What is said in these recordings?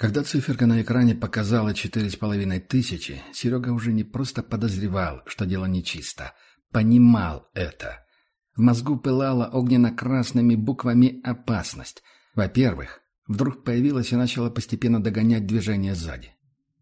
Когда циферка на экране показала четыре с половиной тысячи, Серега уже не просто подозревал, что дело нечисто. Понимал это. В мозгу пылала огненно-красными буквами опасность. Во-первых, вдруг появилась и начала постепенно догонять движение сзади.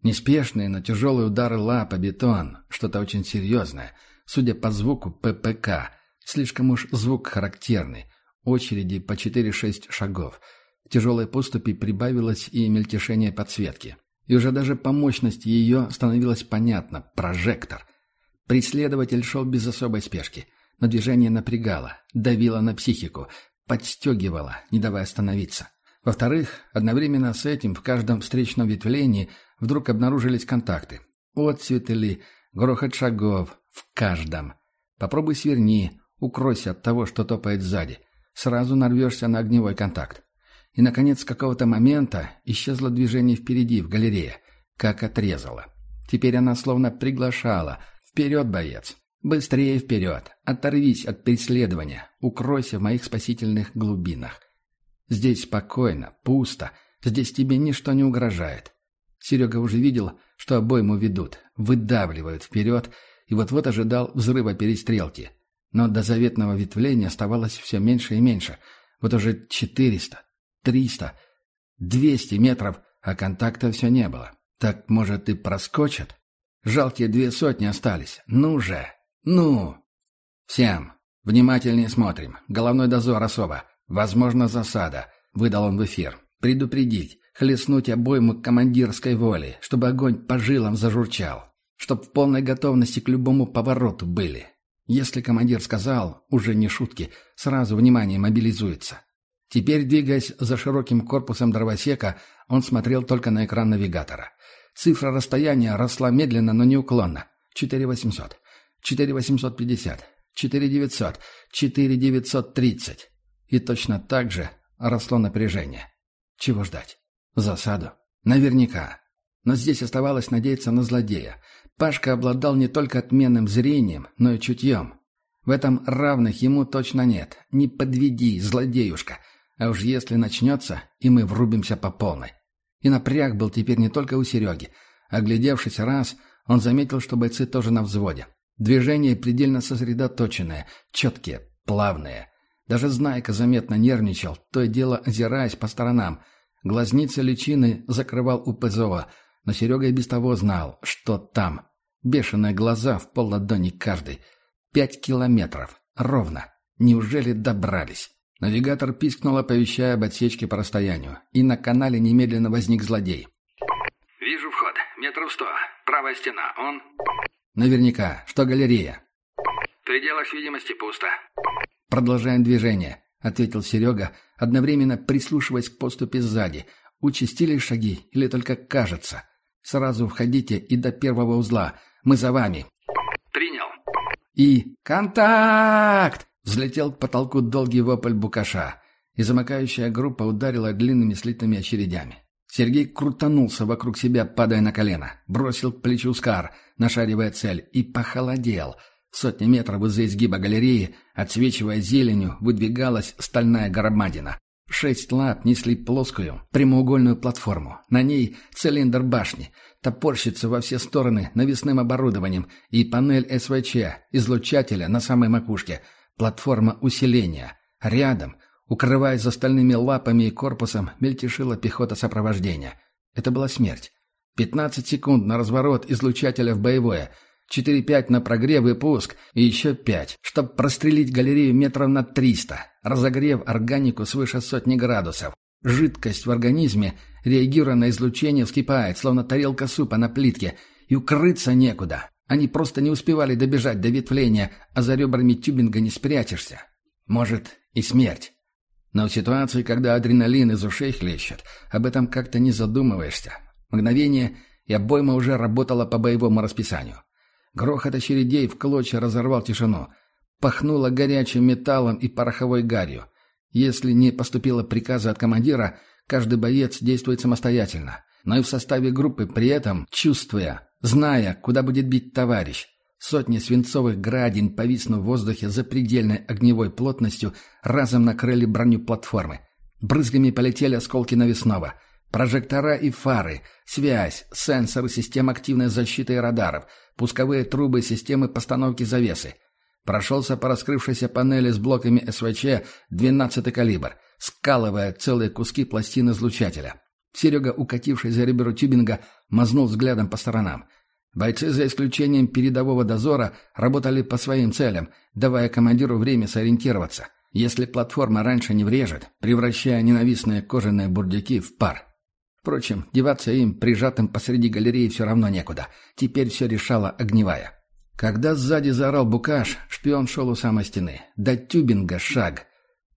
Неспешные, но тяжелые удары лап о бетон, что-то очень серьезное. Судя по звуку ППК, слишком уж звук характерный. Очереди по 4-6 шагов – тяжелой поступи прибавилось и мельтешение подсветки. И уже даже по мощности ее становилось понятно – прожектор. Преследователь шел без особой спешки, но движение напрягало, давило на психику, подстегивало, не давая остановиться. Во-вторых, одновременно с этим в каждом встречном ветвлении вдруг обнаружились контакты. Отцветы ли, грохот шагов, в каждом. Попробуй сверни, укройся от того, что топает сзади. Сразу нарвешься на огневой контакт. И, наконец, с какого-то момента исчезло движение впереди, в галерее, как отрезало. Теперь она словно приглашала. «Вперед, боец! Быстрее вперед! Оторвись от преследования! Укройся в моих спасительных глубинах!» Здесь спокойно, пусто, здесь тебе ничто не угрожает. Серега уже видел, что обойму ведут, выдавливают вперед, и вот-вот ожидал взрыва перестрелки. Но до заветного ветвления оставалось все меньше и меньше. Вот уже четыреста, Триста, двести метров, а контакта все не было. Так, может, и проскочат? Жалкие две сотни остались. Ну же! Ну! Всем! Внимательнее смотрим. Головной дозор особо. Возможно, засада. Выдал он в эфир. Предупредить. Хлестнуть обойму командирской воли, чтобы огонь по жилам зажурчал. Чтоб в полной готовности к любому повороту были. Если командир сказал, уже не шутки, сразу внимание мобилизуется. Теперь, двигаясь за широким корпусом дровосека, он смотрел только на экран навигатора. Цифра расстояния росла медленно, но неуклонно. 4800, 4850, 4900, 4930. И точно так же росло напряжение. Чего ждать? Засаду? Наверняка. Но здесь оставалось надеяться на злодея. Пашка обладал не только отменным зрением, но и чутьем. В этом равных ему точно нет. Не подведи, злодеюшка. А уж если начнется, и мы врубимся по полной. И напряг был теперь не только у Сереги. Оглядевшись раз, он заметил, что бойцы тоже на взводе. Движения предельно сосредоточенные, четкие, плавные. Даже Знайка заметно нервничал, то и дело озираясь по сторонам. Глазницы личины закрывал у ПЗО, но Серега и без того знал, что там. Бешеные глаза в пол ладони каждый. Пять километров. Ровно. Неужели добрались? Навигатор пискнул, оповещая об отсечке по расстоянию, и на канале немедленно возник злодей. «Вижу вход. Метров сто. Правая стена. Он...» «Наверняка. Что галерея?» «В пределах видимости пусто». «Продолжаем движение», — ответил Серега, одновременно прислушиваясь к поступе сзади. «Участились шаги или только кажется? Сразу входите и до первого узла. Мы за вами». «Принял». «И... Контакт!» Взлетел к потолку долгий вопль букаша, и замыкающая группа ударила длинными слитыми очередями. Сергей крутанулся вокруг себя, падая на колено, бросил к плечу Скар, нашаривая цель, и похолодел. Сотни метров из-за изгиба галереи, отсвечивая зеленью, выдвигалась стальная громадина. Шесть лап несли плоскую, прямоугольную платформу. На ней цилиндр башни, топорщится во все стороны навесным оборудованием и панель СВЧ, излучателя на самой макушке — Платформа усиления. Рядом, укрываясь за стальными лапами и корпусом, мельтешила пехота сопровождения. Это была смерть. 15 секунд на разворот излучателя в боевое, 4-5 на прогрев и пуск, и еще 5, чтобы прострелить галерею метров на 300, разогрев органику свыше сотни градусов. Жидкость в организме, реагируя на излучение, вскипает, словно тарелка супа на плитке, и укрыться некуда. Они просто не успевали добежать до ветвления, а за ребрами тюбинга не спрячешься. Может, и смерть. Но в ситуации, когда адреналин из ушей хлещет, об этом как-то не задумываешься. Мгновение, и обойма уже работала по боевому расписанию. Грохот очередей в клочья разорвал тишину. Пахнуло горячим металлом и пороховой гарью. Если не поступило приказа от командира, каждый боец действует самостоятельно, но и в составе группы при этом, чувствуя, зная, куда будет бить товарищ. Сотни свинцовых градин, повиснув в воздухе за предельной огневой плотностью, разом накрыли броню платформы. Брызгами полетели осколки навесного. Прожектора и фары, связь, сенсоры систем активной защиты и радаров, пусковые трубы системы постановки завесы. Прошелся по раскрывшейся панели с блоками СВЧ 12-й калибр, скалывая целые куски пластин излучателя. Серега, укативший за ребро тюбинга, мазнул взглядом по сторонам. Бойцы, за исключением передового дозора, работали по своим целям, давая командиру время сориентироваться, если платформа раньше не врежет, превращая ненавистные кожаные бурдюки в пар. Впрочем, деваться им, прижатым посреди галереи, все равно некуда. Теперь все решала огневая. Когда сзади заорал Букаш, шпион шел у самой стены. До тюбинга шаг.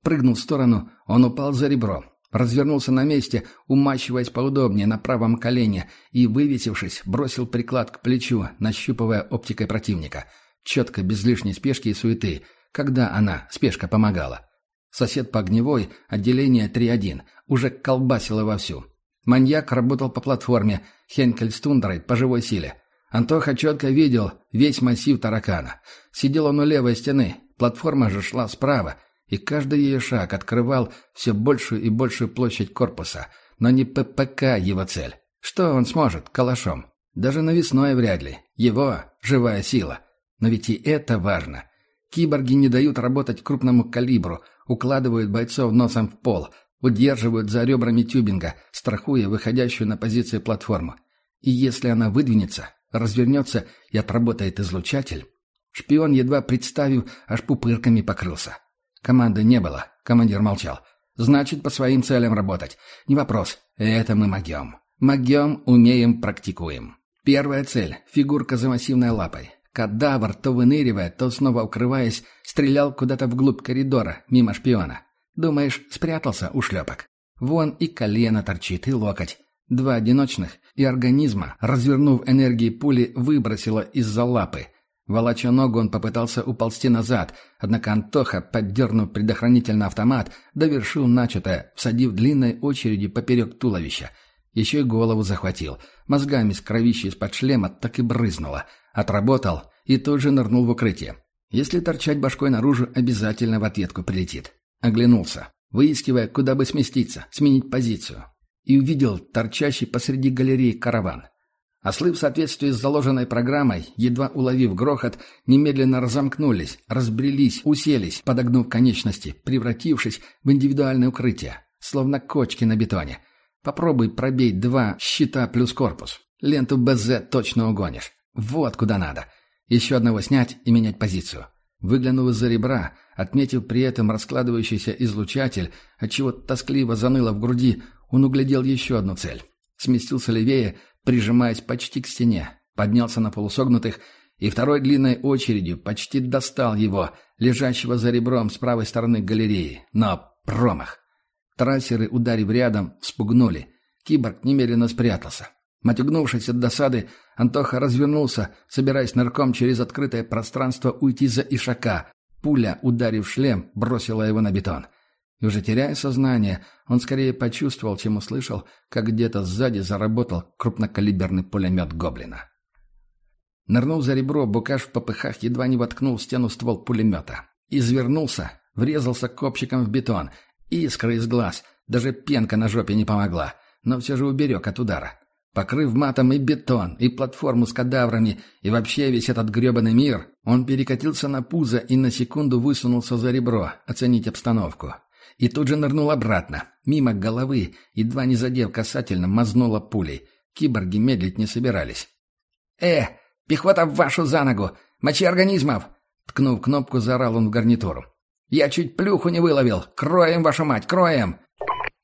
Прыгнул в сторону, он упал за ребро. Развернулся на месте, умащиваясь поудобнее на правом колене и, вывесившись, бросил приклад к плечу, нащупывая оптикой противника. Четко, без лишней спешки и суеты. Когда она, спешка, помогала. Сосед по огневой, отделение 3-1, уже колбасило вовсю. Маньяк работал по платформе, Хенкель с тундрой по живой силе. Антоха четко видел весь массив таракана. Сидел он у левой стены, платформа же шла справа, и каждый ее шаг открывал все большую и большую площадь корпуса. Но не ППК его цель. Что он сможет, калашом? Даже навесной вряд ли. Его — живая сила. Но ведь и это важно. Киборги не дают работать крупному калибру, укладывают бойцов носом в пол, Удерживают за ребрами тюбинга, страхуя выходящую на позиции платформу. И если она выдвинется, развернется и отработает излучатель, шпион, едва представив, аж пупырками покрылся. Команды не было, командир молчал. Значит, по своим целям работать. Не вопрос. Это мы могем. Могем, умеем, практикуем. Первая цель — фигурка за массивной лапой. Кадавр, то выныривая, то снова укрываясь, стрелял куда-то вглубь коридора, мимо шпиона. Думаешь, спрятался у шлепок? Вон и колено торчит, и локоть. Два одиночных, и организма, развернув энергии пули, выбросило из-за лапы. Волоча ногу, он попытался уползти назад, однако Антоха, поддернув предохранительный автомат, довершил начатое, всадив длинной очереди поперек туловища. Еще и голову захватил. Мозгами с кровищей из-под шлема так и брызнуло. Отработал и тут же нырнул в укрытие. Если торчать башкой наружу, обязательно в ответку прилетит. Оглянулся, выискивая, куда бы сместиться, сменить позицию. И увидел торчащий посреди галереи караван. Ослы в соответствии с заложенной программой, едва уловив грохот, немедленно разомкнулись, разбрелись, уселись, подогнув конечности, превратившись в индивидуальное укрытие, словно кочки на бетоне. Попробуй пробей два щита плюс корпус. Ленту БЗ точно угонишь. Вот куда надо. Еще одного снять и менять позицию. Выглянув из-за ребра, отметив при этом раскладывающийся излучатель, отчего тоскливо заныло в груди, он углядел еще одну цель. Сместился левее, прижимаясь почти к стене, поднялся на полусогнутых и второй длинной очередью почти достал его, лежащего за ребром с правой стороны галереи. Но промах! Трассеры, ударив рядом, спугнули. Киборг немедленно спрятался. Матюгнувшись от досады, Антоха развернулся, собираясь нырком через открытое пространство уйти за Ишака. Пуля, ударив шлем, бросила его на бетон. И уже теряя сознание, он скорее почувствовал, чем услышал, как где-то сзади заработал крупнокалиберный пулемет Гоблина. Нырнув за ребро, Букаш в попыхах едва не воткнул в стену ствол пулемета. Извернулся, врезался копчиком в бетон. Искра из глаз, даже пенка на жопе не помогла, но все же уберег от удара. Покрыв матом и бетон, и платформу с кадаврами, и вообще весь этот гребаный мир, он перекатился на пузо и на секунду высунулся за ребро, оценить обстановку. И тут же нырнул обратно, мимо головы, едва не задев касательно, мазнула пулей. Киборги медлить не собирались. «Э, пехота в вашу за ногу! Мочи организмов!» Ткнув кнопку, заорал он в гарнитуру. «Я чуть плюху не выловил! Кроем, вашу мать, кроем!»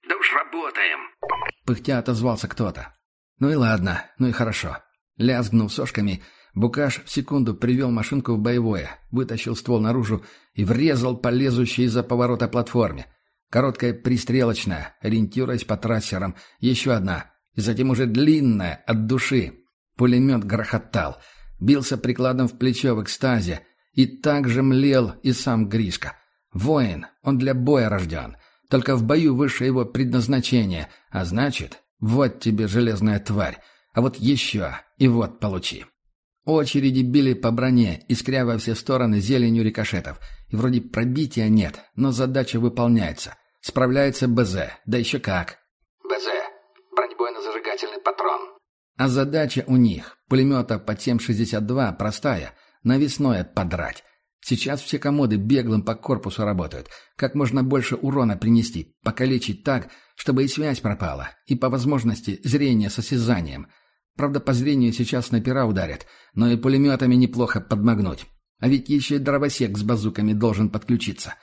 «Да уж работаем!» Пыхтя отозвался кто-то. Ну и ладно, ну и хорошо. Лязгнув сошками, Букаш в секунду привел машинку в боевое, вытащил ствол наружу и врезал по лезущей из-за поворота платформе. Короткая пристрелочная, ориентируясь по трассерам, еще одна, и затем уже длинная, от души. Пулемет грохотал, бился прикладом в плечо в экстазе, и так же млел и сам Гришка. Воин, он для боя рожден, только в бою выше его предназначения, а значит, вот тебе железная тварь. А вот еще. И вот получи. Очереди били по броне, искря во все стороны зеленью рикошетов. И вроде пробития нет, но задача выполняется. Справляется БЗ. Да еще как. БЗ. зажигательный патрон. А задача у них, пулемета под 7,62, простая, навесное подрать. Сейчас все комоды беглым по корпусу работают. Как можно больше урона принести, покалечить так, чтобы и связь пропала, и по возможности зрение с осязанием. Правда, по зрению сейчас снайпера ударят, но и пулеметами неплохо подмагнуть. А ведь еще и дровосек с базуками должен подключиться.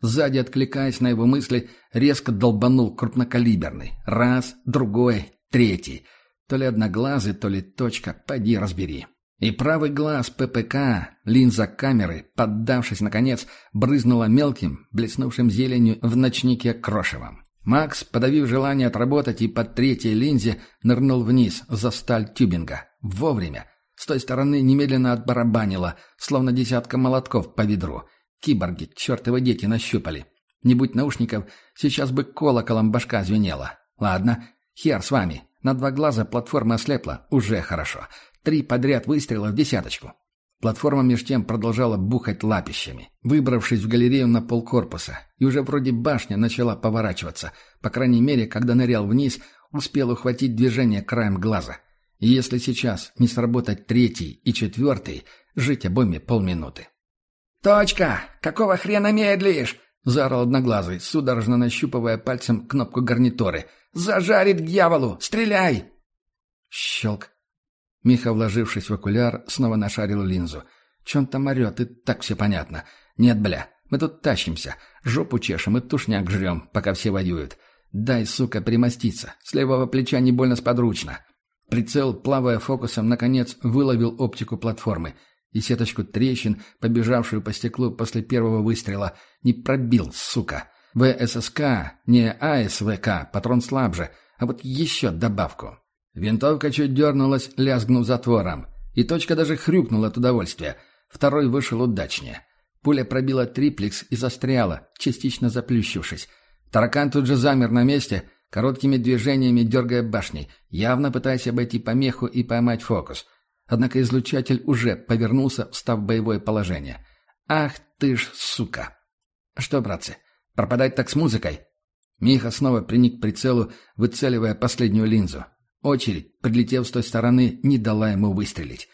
Сзади, откликаясь на его мысли, резко долбанул крупнокалиберный. Раз, другой, третий. То ли одноглазый, то ли точка, поди разбери. И правый глаз ППК, линза камеры, поддавшись наконец, брызнула мелким, блеснувшим зеленью в ночнике крошевом. Макс, подавив желание отработать и по третьей линзе, нырнул вниз за сталь тюбинга. Вовремя. С той стороны немедленно отбарабанило, словно десятка молотков по ведру. Киборги, чертовы дети, нащупали. Не будь наушников, сейчас бы колоколом башка звенела. Ладно, хер с вами. На два глаза платформа ослепла. Уже хорошо. Три подряд выстрела в десяточку. Платформа меж тем продолжала бухать лапищами, выбравшись в галерею на полкорпуса, и уже вроде башня начала поворачиваться. По крайней мере, когда нырял вниз, успел ухватить движение краем глаза. И если сейчас не сработать третий и четвертый, жить обоими полминуты. «Точка! Какого хрена медлишь?» — заорал одноглазый, судорожно нащупывая пальцем кнопку гарнитуры. «Зажарит к дьяволу! Стреляй!» Щелк. Миха, вложившись в окуляр, снова нашарил линзу. Че он там орет, и так все понятно. Нет, бля, мы тут тащимся. Жопу чешем и тушняк жрем, пока все воюют. Дай, сука, примоститься. С левого плеча не больно сподручно. Прицел, плавая фокусом, наконец выловил оптику платформы. И сеточку трещин, побежавшую по стеклу после первого выстрела, не пробил, сука. ВССК, не АСВК, патрон слабже, а вот еще добавку. Винтовка чуть дернулась, лязгнув затвором. И точка даже хрюкнула от удовольствия. Второй вышел удачнее. Пуля пробила триплекс и застряла, частично заплющившись. Таракан тут же замер на месте, короткими движениями дергая башней, явно пытаясь обойти помеху и поймать фокус. Однако излучатель уже повернулся, встав в боевое положение. «Ах ты ж, сука!» «Что, братцы, пропадать так с музыкой?» Миха снова приник к прицелу, выцеливая последнюю линзу. Очередь, подлетев с той стороны, не дала ему выстрелить.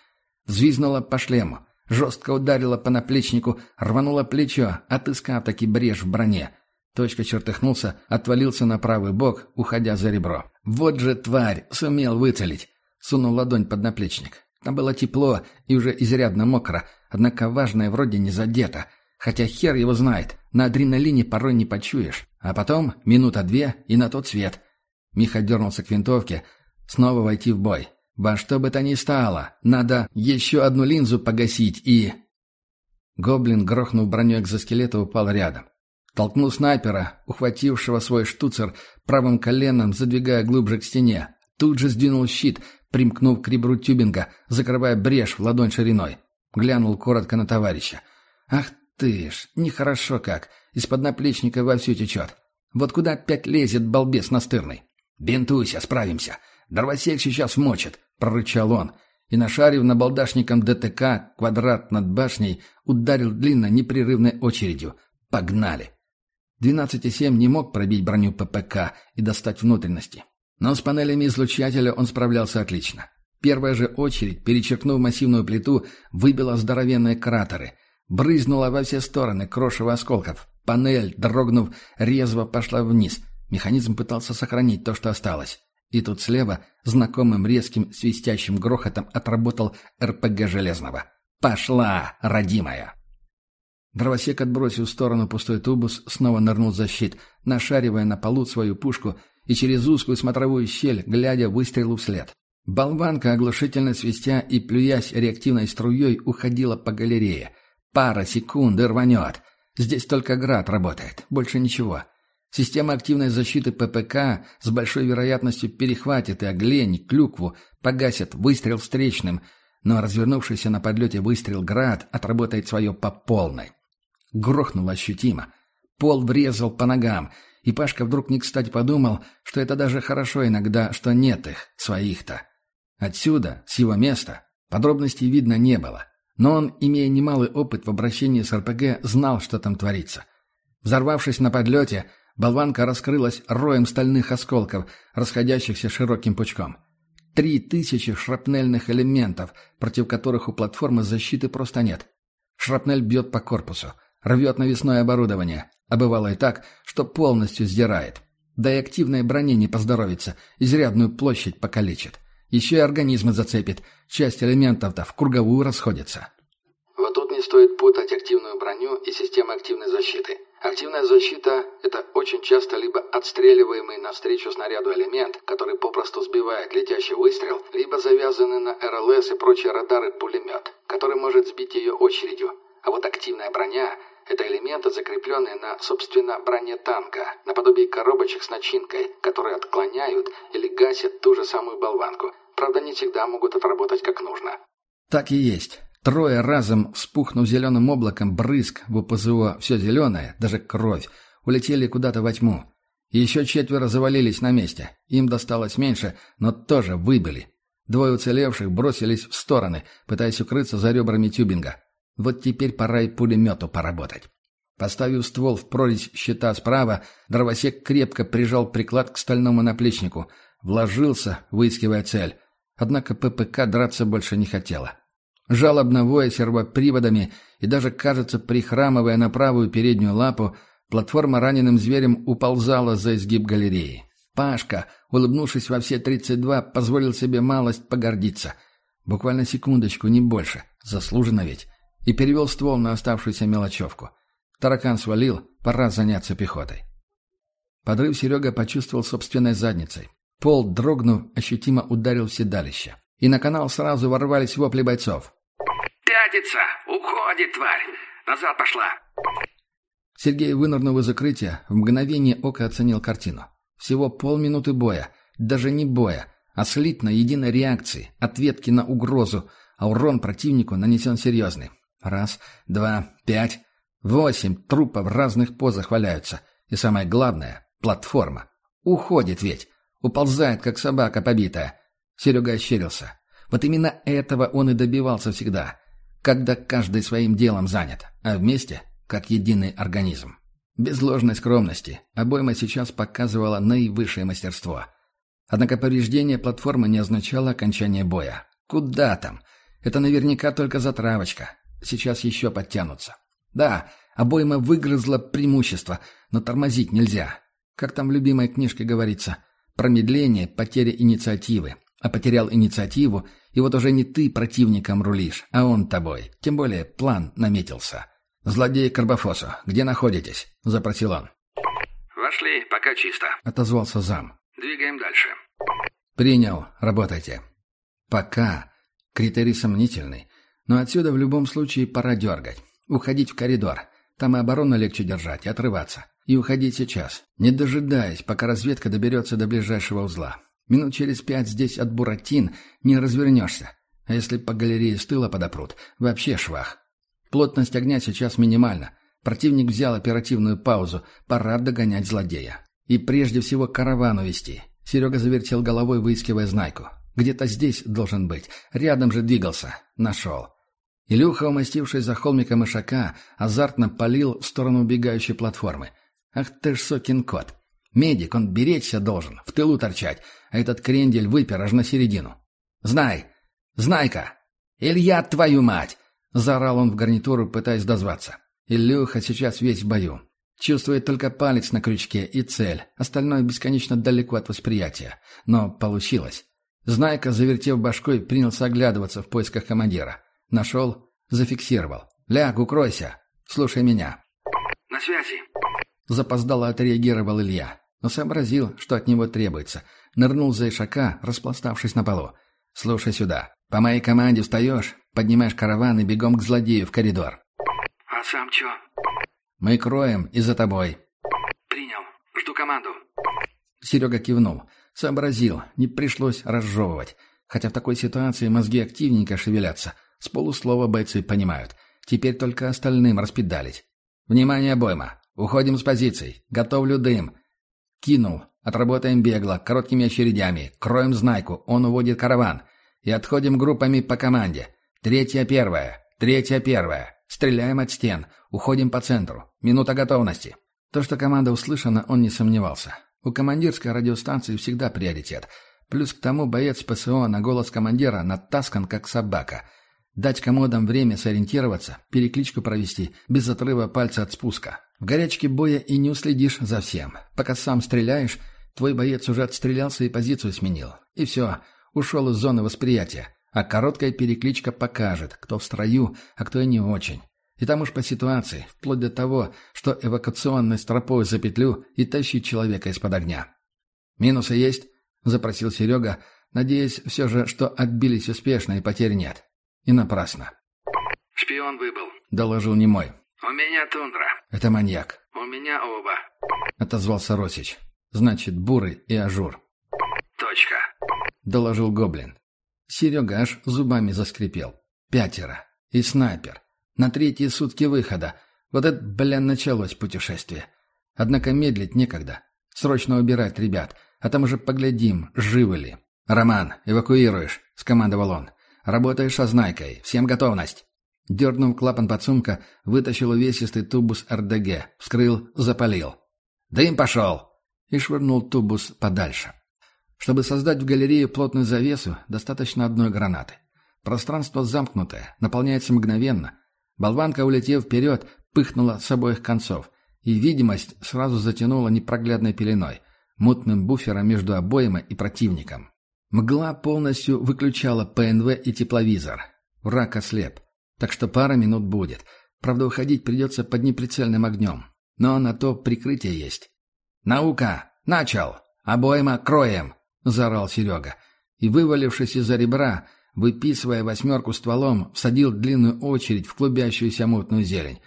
Взвизнула по шлему, жестко ударила по наплечнику, рванула плечо, отыскав таки брешь в броне. Точка чертыхнулся, отвалился на правый бок, уходя за ребро. «Вот же тварь! Сумел выцелить!» Сунул ладонь под наплечник. Там было тепло и уже изрядно мокро, однако важное вроде не задето. Хотя хер его знает, на адреналине порой не почуешь. А потом минута две и на тот свет. Миха дернулся к винтовке, Снова войти в бой. Во что бы то ни стало, надо еще одну линзу погасить и... Гоблин, грохнув броню экзоскелета, упал рядом. Толкнул снайпера, ухватившего свой штуцер, правым коленом задвигая глубже к стене. Тут же сдвинул щит, примкнув к ребру тюбинга, закрывая брешь в ладонь шириной. Глянул коротко на товарища. «Ах ты ж, нехорошо как, из-под наплечника вовсю течет. Вот куда опять лезет балбес настырный? Бинтуйся, справимся. Дровосек сейчас мочит», — прорычал он. И, нашарив набалдашником ДТК квадрат над башней, ударил длинно непрерывной очередью. «Погнали!» 12,7 не мог пробить броню ППК и достать внутренности. Но с панелями излучателя он справлялся отлично. Первая же очередь, перечеркнув массивную плиту, выбила здоровенные кратеры. Брызнула во все стороны крошево осколков. Панель, дрогнув, резво пошла вниз. Механизм пытался сохранить то, что осталось. И тут слева, знакомым резким свистящим грохотом, отработал РПГ Железного. «Пошла, родимая!» Дровосек отбросил в сторону пустой тубус, снова нырнул за щит, нашаривая на полу свою пушку и через узкую смотровую щель, глядя выстрелу вслед. Болванка, оглушительно свистя и плюясь реактивной струей, уходила по галерее. Пара секунд и рванет. Здесь только град работает, больше ничего. Система активной защиты ППК с большой вероятностью перехватит и оглень, клюкву, погасит выстрел встречным, но развернувшийся на подлете выстрел «Град» отработает свое по полной. Грохнуло ощутимо. Пол врезал по ногам, и Пашка вдруг не кстати подумал, что это даже хорошо иногда, что нет их, своих-то. Отсюда, с его места, подробностей видно не было. Но он, имея немалый опыт в обращении с РПГ, знал, что там творится. Взорвавшись на подлете, Болванка раскрылась роем стальных осколков, расходящихся широким пучком. Три тысячи шрапнельных элементов, против которых у платформы защиты просто нет. Шрапнель бьет по корпусу, рвет навесное оборудование, а бывало и так, что полностью сдирает. Да и активной броне не поздоровится, изрядную площадь покалечит. Еще и организмы зацепит, часть элементов-то в круговую расходится. Вот тут не стоит путать активную броню и систему активной защиты. Активная защита – это очень часто либо отстреливаемый навстречу снаряду элемент, который попросту сбивает летящий выстрел, либо завязанный на РЛС и прочие радары пулемет, который может сбить ее очередью. А вот активная броня – это элементы, закрепленные на, собственно, броне танка, наподобие коробочек с начинкой, которые отклоняют или гасят ту же самую болванку. Правда, не всегда могут отработать как нужно. Так и есть. Трое разом, вспухнув зеленым облаком, брызг в УПЗО все зеленое, даже кровь, улетели куда-то во тьму. Еще четверо завалились на месте. Им досталось меньше, но тоже выбили. Двое уцелевших бросились в стороны, пытаясь укрыться за ребрами тюбинга. Вот теперь пора и пулемету поработать. Поставив ствол в прорезь щита справа, дровосек крепко прижал приклад к стальному наплечнику, вложился, выискивая цель. Однако ППК драться больше не хотела. Жалобно воя сервоприводами и даже, кажется, прихрамывая на правую переднюю лапу, платформа раненым зверем уползала за изгиб галереи. Пашка, улыбнувшись во все тридцать два, позволил себе малость погордиться. Буквально секундочку, не больше. Заслуженно ведь. И перевел ствол на оставшуюся мелочевку. Таракан свалил, пора заняться пехотой. Подрыв Серега почувствовал собственной задницей. Пол, дрогнув, ощутимо ударил в седалище и на канал сразу ворвались вопли бойцов. «Пятится! Уходит, тварь! Назад пошла!» Сергей, вынырнув из укрытия, в мгновение ока оценил картину. Всего полминуты боя, даже не боя, а слитной единой реакции, ответки на угрозу, а урон противнику нанесен серьезный. Раз, два, пять, восемь трупов в разных позах валяются. И самое главное — платформа. Уходит ведь. Уползает, как собака побитая. Серега ощерился. Вот именно этого он и добивался всегда, когда каждый своим делом занят, а вместе — как единый организм. Без ложной скромности обойма сейчас показывала наивысшее мастерство. Однако повреждение платформы не означало окончание боя. Куда там? Это наверняка только затравочка. Сейчас еще подтянутся. Да, обойма выгрызла преимущество, но тормозить нельзя. Как там в любимой книжке говорится, промедление — потеря инициативы. А потерял инициативу, и вот уже не ты противником рулишь, а он тобой. Тем более план наметился. «Злодей Карбофосу, где находитесь?» — запросил он. «Вошли, пока чисто», — отозвался зам. «Двигаем дальше». «Принял. Работайте». «Пока». Критерий сомнительный. Но отсюда в любом случае пора дергать. Уходить в коридор. Там и оборону легче держать, и отрываться. И уходить сейчас, не дожидаясь, пока разведка доберется до ближайшего узла. Минут через пять здесь от Буратин не развернешься. А если по галерее с тыла подопрут, вообще швах. Плотность огня сейчас минимальна. Противник взял оперативную паузу. Пора догонять злодея. И прежде всего караван увести. Серега завертел головой, выискивая знайку. Где-то здесь должен быть. Рядом же двигался. Нашел. Илюха, умастившись за холмиком ишака, азартно палил в сторону убегающей платформы. «Ах ты ж сокин кот! Медик, он беречься должен, в тылу торчать, а этот крендель выпер аж на середину. «Знай! Знай-ка! Илья, твою мать!» — заорал он в гарнитуру, пытаясь дозваться. Илюха сейчас весь в бою. Чувствует только палец на крючке и цель, остальное бесконечно далеко от восприятия. Но получилось. Знайка, завертев башкой, принялся оглядываться в поисках командира. Нашел, зафиксировал. «Ляг, укройся! Слушай меня!» «На связи!» Запоздало отреагировал Илья но сообразил, что от него требуется. Нырнул за ишака, распластавшись на полу. «Слушай сюда. По моей команде встаешь, поднимаешь караван и бегом к злодею в коридор». «А сам чё?» «Мы кроем и за тобой». «Принял. Жду команду». Серега кивнул. Сообразил, не пришлось разжевывать. Хотя в такой ситуации мозги активненько шевелятся. С полуслова бойцы понимают. Теперь только остальным распедалить. «Внимание, обойма! Уходим с позиций. Готовлю дым. Кинул. Отработаем бегло, короткими очередями. Кроем знайку. Он уводит караван. И отходим группами по команде. Третья первая. Третья первая. Стреляем от стен. Уходим по центру. Минута готовности. То, что команда услышана, он не сомневался. У командирской радиостанции всегда приоритет. Плюс к тому боец ПСО на голос командира натаскан, как собака. Дать комодам время сориентироваться, перекличку провести, без отрыва пальца от спуска. В горячке боя и не уследишь за всем. Пока сам стреляешь, твой боец уже отстрелялся и позицию сменил. И все, ушел из зоны восприятия. А короткая перекличка покажет, кто в строю, а кто и не очень. И там уж по ситуации, вплоть до того, что эвакуационной стропой за петлю и тащить человека из-под огня. «Минусы есть?» — запросил Серега, надеясь все же, что отбились успешно и потерь нет. И напрасно. «Шпион выбыл», — доложил немой. «У меня тундра». «Это маньяк», «У меня оба». — отозвался Росич. «Значит, Бурый и Ажур», «Точка». — доложил Гоблин. Серега аж зубами заскрипел. «Пятеро. И снайпер. На третьи сутки выхода. Вот это, бля, началось путешествие. Однако медлить некогда. Срочно убирать ребят, а там уже поглядим, живы ли. «Роман, эвакуируешь», — скомандовал он. «Работаешь со знайкой. Всем готовность». Дернув клапан подсумка, вытащил увесистый тубус РДГ, вскрыл, запалил. «Дым пошел!» и швырнул тубус подальше. Чтобы создать в галерее плотную завесу, достаточно одной гранаты. Пространство замкнутое, наполняется мгновенно. Болванка, улетев вперед, пыхнула с обоих концов, и видимость сразу затянула непроглядной пеленой, мутным буфером между обоим и противником. Мгла полностью выключала ПНВ и тепловизор. Враг ослеп. Так что пара минут будет. Правда, уходить придется под неприцельным огнем. Но на то прикрытие есть. «Наука! Начал! Обойма кроем!» — заорал Серега. И, вывалившись из-за ребра, выписывая восьмерку стволом, всадил длинную очередь в клубящуюся мутную зелень.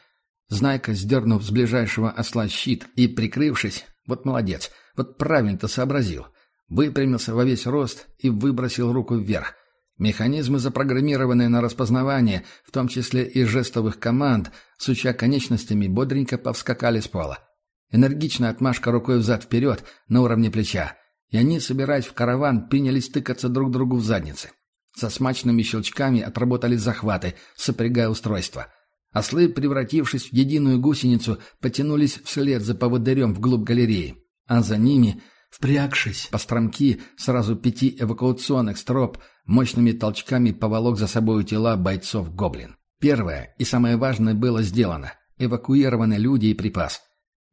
Знайка, сдернув с ближайшего осла щит и прикрывшись, вот молодец, вот правильно-то сообразил, выпрямился во весь рост и выбросил руку вверх. Механизмы, запрограммированные на распознавание, в том числе и жестовых команд, суча конечностями, бодренько повскакали с пола. Энергичная отмашка рукой взад-вперед на уровне плеча, и они, собираясь в караван, принялись тыкаться друг другу в задницы. Со смачными щелчками отработали захваты, сопрягая устройство. Ослы, превратившись в единую гусеницу, потянулись вслед за поводырем вглубь галереи, а за ними — Впрягшись по стромки сразу пяти эвакуационных строп, мощными толчками поволок за собой тела бойцов «Гоблин». Первое и самое важное было сделано. Эвакуированы люди и припас.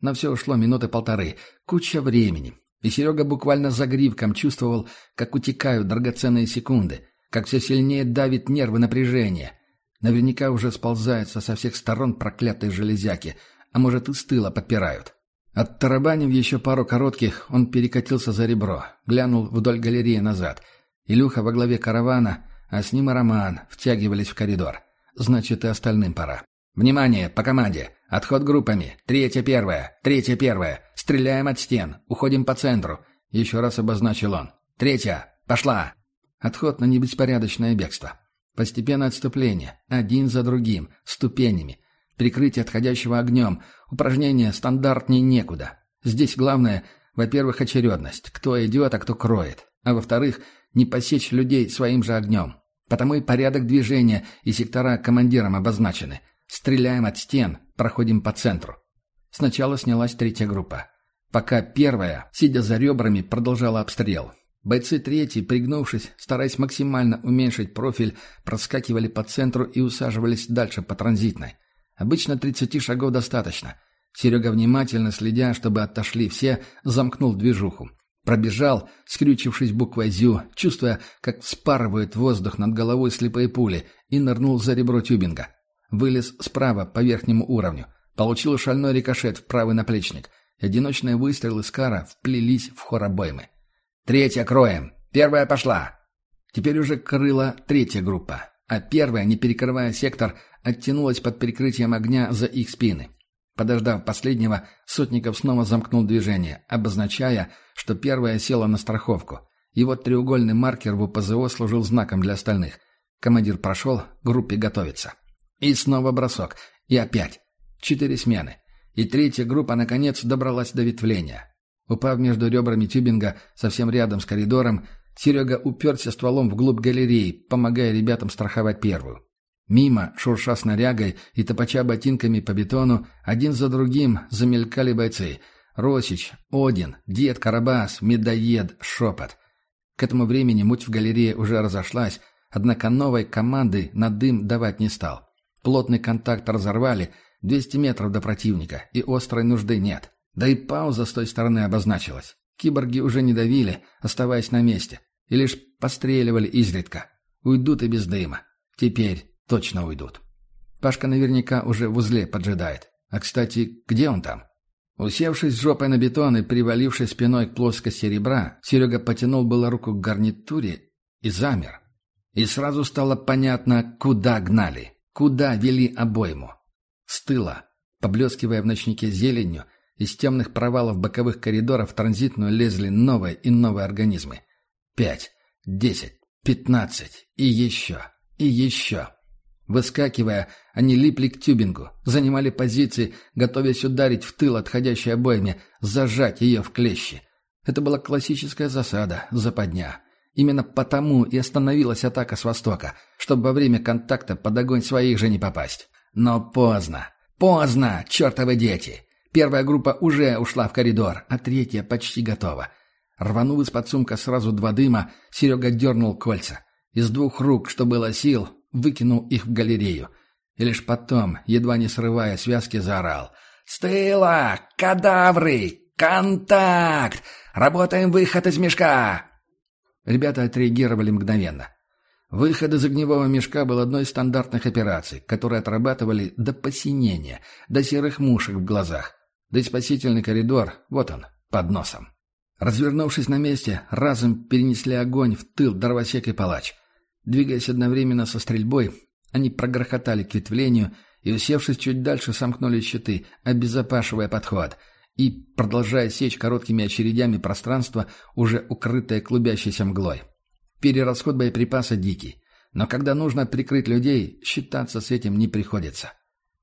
На все ушло минуты полторы. Куча времени. И Серега буквально загривком чувствовал, как утекают драгоценные секунды, как все сильнее давит нервы напряжения. Наверняка уже сползаются со всех сторон проклятые железяки, а может и с тыла подпирают. Оттарабанив еще пару коротких, он перекатился за ребро, глянул вдоль галереи назад. Илюха во главе каравана, а с ним и Роман, втягивались в коридор. Значит, и остальным пора. «Внимание! По команде! Отход группами! Третья первая! Третья первая! Стреляем от стен! Уходим по центру!» Еще раз обозначил он. «Третья! Пошла!» Отход на небеспорядочное бегство. Постепенное отступление, один за другим, ступенями. Прикрытие отходящего огнем. Упражнение стандартнее некуда. Здесь главное, во-первых, очередность. Кто идет, а кто кроет. А во-вторых, не посечь людей своим же огнем. Потому и порядок движения и сектора командиром обозначены. Стреляем от стен, проходим по центру. Сначала снялась третья группа. Пока первая, сидя за ребрами, продолжала обстрел. Бойцы третьей, пригнувшись, стараясь максимально уменьшить профиль, проскакивали по центру и усаживались дальше по транзитной. Обычно 30 шагов достаточно. Серега, внимательно следя, чтобы отошли все, замкнул движуху. Пробежал, скрючившись буквой «зю», чувствуя, как вспарывает воздух над головой слепые пули, и нырнул за ребро тюбинга. Вылез справа, по верхнему уровню. Получил шальной рикошет в правый наплечник. Одиночные выстрелы Скара вплелись в хор. «Третья кроем! Первая пошла!» Теперь уже крыла третья группа, а первая, не перекрывая сектор, оттянулась под прикрытием огня за их спины. Подождав последнего, Сотников снова замкнул движение, обозначая, что первая села на страховку. Его треугольный маркер в УПЗО служил знаком для остальных. Командир прошел, группе готовится. И снова бросок. И опять. Четыре смены. И третья группа, наконец, добралась до ветвления. Упав между ребрами тюбинга, совсем рядом с коридором, Серега уперся стволом вглубь галереи, помогая ребятам страховать первую. Мимо, шурша снарягой и топача ботинками по бетону, один за другим замелькали бойцы. Росич, Один, Дед Карабас, Медоед, Шепот. К этому времени муть в галерее уже разошлась, однако новой команды на дым давать не стал. Плотный контакт разорвали, 200 метров до противника, и острой нужды нет. Да и пауза с той стороны обозначилась. Киборги уже не давили, оставаясь на месте, и лишь постреливали изредка. Уйдут и без дыма. Теперь точно уйдут. Пашка наверняка уже в узле поджидает. А, кстати, где он там? Усевшись жопой на бетон и привалившись спиной к плоскости ребра, Серега потянул было руку к гарнитуре и замер. И сразу стало понятно, куда гнали, куда вели обойму. С тыла, поблескивая в ночнике зеленью, из темных провалов боковых коридоров транзитную лезли новые и новые организмы. Пять, десять, пятнадцать и еще, и еще. Выскакивая, они липли к тюбингу, занимали позиции, готовясь ударить в тыл отходящей обойме, зажать ее в клещи. Это была классическая засада, западня. Именно потому и остановилась атака с востока, чтобы во время контакта под огонь своих же не попасть. Но поздно. Поздно, чертовы дети! Первая группа уже ушла в коридор, а третья почти готова. Рванув из-под сумка сразу два дыма, Серега дернул кольца. Из двух рук, что было сил, выкинул их в галерею. И лишь потом, едва не срывая связки, заорал. «Стыла! Кадавры! Контакт! Работаем выход из мешка!» Ребята отреагировали мгновенно. Выход из огневого мешка был одной из стандартных операций, которые отрабатывали до посинения, до серых мушек в глазах. Да и спасительный коридор, вот он, под носом. Развернувшись на месте, разом перенесли огонь в тыл дровосек и палач. Двигаясь одновременно со стрельбой, они прогрохотали к ветвлению и, усевшись чуть дальше, сомкнули щиты, обезопашивая подход, и, продолжая сечь короткими очередями пространство, уже укрытое клубящейся мглой. Перерасход боеприпаса дикий, но когда нужно прикрыть людей, считаться с этим не приходится.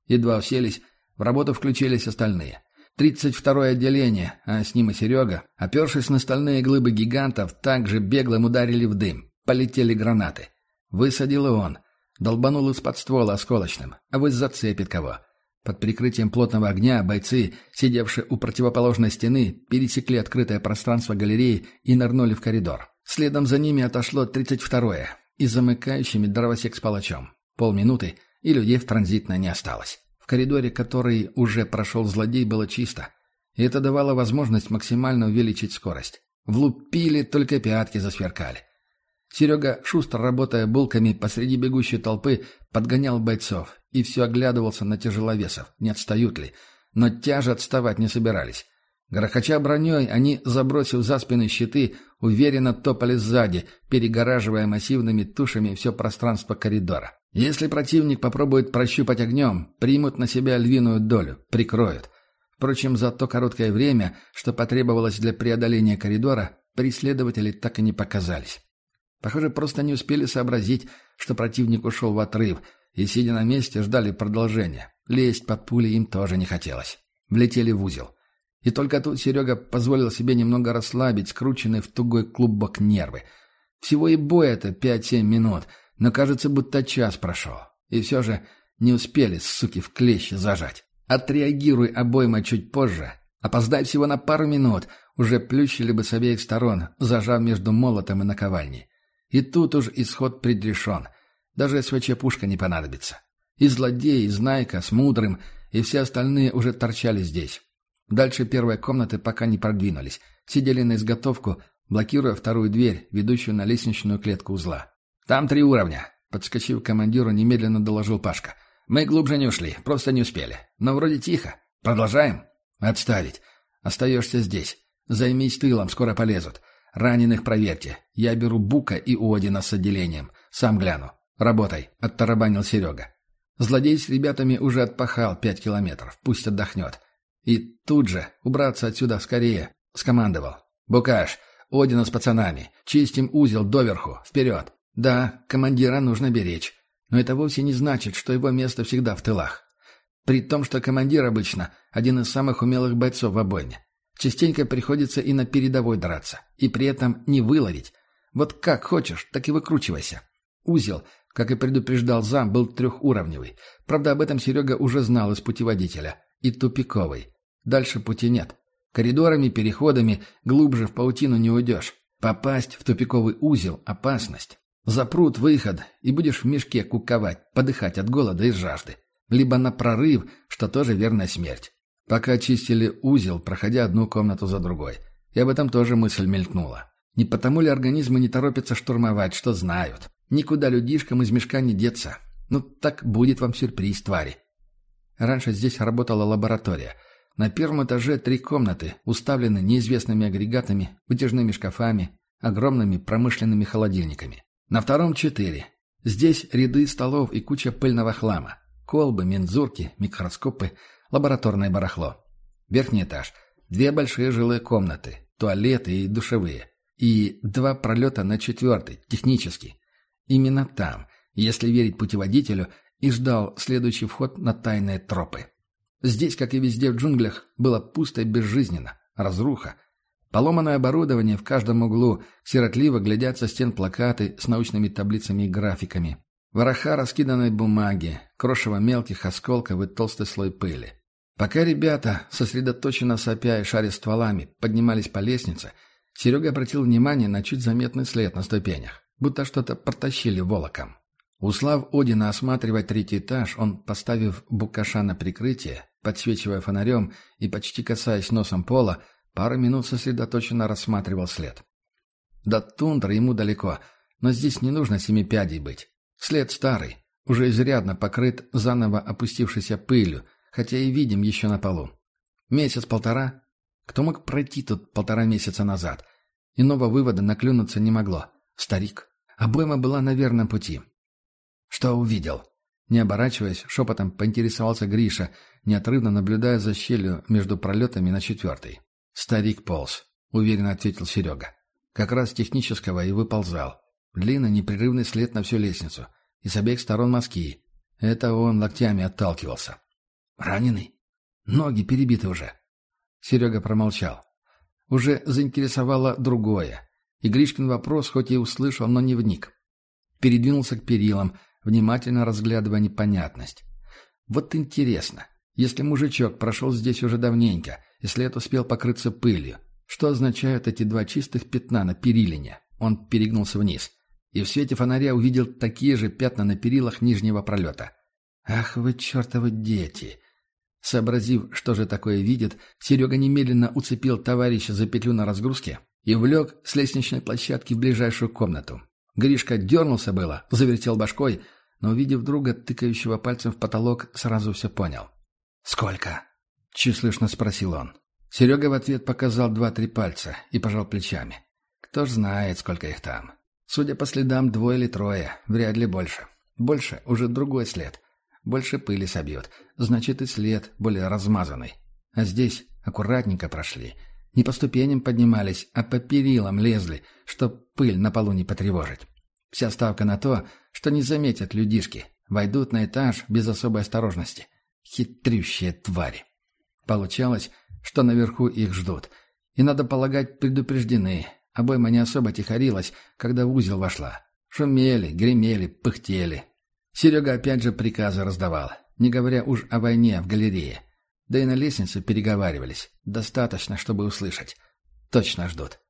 Едва уселись, в работу включились остальные. Тридцать второе отделение, а с ним и Серега, опершись на стальные глыбы гигантов, также беглым ударили в дым. Полетели гранаты. Высадил он. Долбанул из-под ствола осколочным. А вы зацепит кого. Под прикрытием плотного огня бойцы, сидевшие у противоположной стены, пересекли открытое пространство галереи и нырнули в коридор. Следом за ними отошло 32-е и замыкающими дровосек с палачом. Полминуты, и людей в транзитно не осталось. В коридоре, который уже прошел злодей, было чисто. И это давало возможность максимально увеличить скорость. Влупили, только пятки засверкали. Серега, шустро работая булками посреди бегущей толпы, подгонял бойцов и все оглядывался на тяжеловесов, не отстают ли. Но тяжи отставать не собирались. Грохоча броней, они, забросив за спины щиты, уверенно топали сзади, перегораживая массивными тушами все пространство коридора. Если противник попробует прощупать огнем, примут на себя львиную долю, прикроют. Впрочем, за то короткое время, что потребовалось для преодоления коридора, преследователи так и не показались. Похоже, просто не успели сообразить, что противник ушел в отрыв, и, сидя на месте, ждали продолжения. Лезть под пули им тоже не хотелось. Влетели в узел. И только тут Серега позволил себе немного расслабить скрученные в тугой клубок нервы. Всего и бой это пять-семь минут, но кажется, будто час прошел. И все же не успели, суки, в клещи зажать. Отреагируй обойма чуть позже. Опоздай всего на пару минут, уже плющили бы с обеих сторон, зажав между молотом и наковальней. И тут уж исход предрешен. Даже СВЧ-пушка не понадобится. И злодей, и Знайка с Мудрым, и все остальные уже торчали здесь. Дальше первой комнаты пока не продвинулись. Сидели на изготовку, блокируя вторую дверь, ведущую на лестничную клетку узла. «Там три уровня», — подскочив к командиру, немедленно доложил Пашка. «Мы глубже не ушли, просто не успели. Но вроде тихо. Продолжаем?» «Отставить. Остаешься здесь. Займись тылом, скоро полезут. Раненых проверьте. Я беру Бука и Одина с отделением. Сам гляну. Работай», — оттарабанил Серега. Злодей с ребятами уже отпахал пять километров. Пусть отдохнет. И тут же убраться отсюда скорее. Скомандовал. «Букаш, Одина с пацанами. Чистим узел доверху. Вперед!» Да, командира нужно беречь. Но это вовсе не значит, что его место всегда в тылах. При том, что командир обычно один из самых умелых бойцов в обойме. Частенько приходится и на передовой драться, и при этом не выловить. Вот как хочешь, так и выкручивайся. Узел, как и предупреждал зам, был трехуровневый. Правда, об этом Серега уже знал из путеводителя. И тупиковый. Дальше пути нет. Коридорами, переходами глубже в паутину не уйдешь. Попасть в тупиковый узел – опасность. Запрут выход, и будешь в мешке куковать, подыхать от голода и жажды. Либо на прорыв, что тоже верная смерть. Пока чистили узел, проходя одну комнату за другой. И об этом тоже мысль мелькнула. Не потому ли организмы не торопятся штурмовать, что знают? Никуда людишкам из мешка не деться. Ну, так будет вам сюрприз, твари. Раньше здесь работала лаборатория. На первом этаже три комнаты, уставлены неизвестными агрегатами, вытяжными шкафами, огромными промышленными холодильниками. На втором четыре. Здесь ряды столов и куча пыльного хлама. Колбы, мензурки, микроскопы, лабораторное барахло. Верхний этаж. Две большие жилые комнаты, туалеты и душевые. И два пролета на четвертый, технический. Именно там, если верить путеводителю, и ждал следующий вход на тайные тропы. Здесь, как и везде в джунглях, было пусто и безжизненно, разруха. Поломанное оборудование в каждом углу, сиротливо глядят со стен плакаты с научными таблицами и графиками. Вороха раскиданной бумаги, крошево мелких осколков и толстый слой пыли. Пока ребята, сосредоточенно сопя и шаря стволами, поднимались по лестнице, Серега обратил внимание на чуть заметный след на ступенях, будто что-то протащили волоком. Услав Одина осматривать третий этаж, он, поставив букаша на прикрытие, подсвечивая фонарем и почти касаясь носом пола, пару минут сосредоточенно рассматривал след. До тундры ему далеко, но здесь не нужно семи пядей быть. След старый, уже изрядно покрыт заново опустившейся пылью, хотя и видим еще на полу. Месяц-полтора? Кто мог пройти тут полтора месяца назад? Иного вывода наклюнуться не могло. Старик. Обойма была на верном пути. «Что увидел?» Не оборачиваясь, шепотом поинтересовался Гриша, неотрывно наблюдая за щелью между пролетами на четвертой. «Старик полз», — уверенно ответил Серега. «Как раз технического и выползал. Длинный непрерывный след на всю лестницу. И с обеих сторон мазки. Это он локтями отталкивался. Раненый? Ноги перебиты уже». Серега промолчал. Уже заинтересовало другое. И Гришкин вопрос хоть и услышал, но не вник. Передвинулся к перилам, внимательно разглядывая непонятность. Вот интересно, если мужичок прошел здесь уже давненько, и след успел покрыться пылью, что означают эти два чистых пятна на перилине? Он перегнулся вниз. И в свете фонаря увидел такие же пятна на перилах нижнего пролета. «Ах вы чертовы дети!» Сообразив, что же такое видит, Серега немедленно уцепил товарища за петлю на разгрузке и влек с лестничной площадки в ближайшую комнату. Гришка дернулся было, завертел башкой, но, увидев друга, тыкающего пальцем в потолок, сразу все понял. «Сколько?» — чуть слышно спросил он. Серега в ответ показал два-три пальца и пожал плечами. «Кто ж знает, сколько их там. Судя по следам, двое или трое, вряд ли больше. Больше уже другой след. Больше пыли собьет, значит и след более размазанный. А здесь аккуратненько прошли». Не по ступеням поднимались, а по перилам лезли, чтоб пыль на полу не потревожить. Вся ставка на то, что не заметят людишки, войдут на этаж без особой осторожности. Хитрющие твари. Получалось, что наверху их ждут. И, надо полагать, предупреждены. Обойма не особо тихорилась, когда в узел вошла. Шумели, гремели, пыхтели. Серега опять же приказы раздавал, не говоря уж о войне в галерее. Да и на лестнице переговаривались. Достаточно, чтобы услышать. Точно ждут.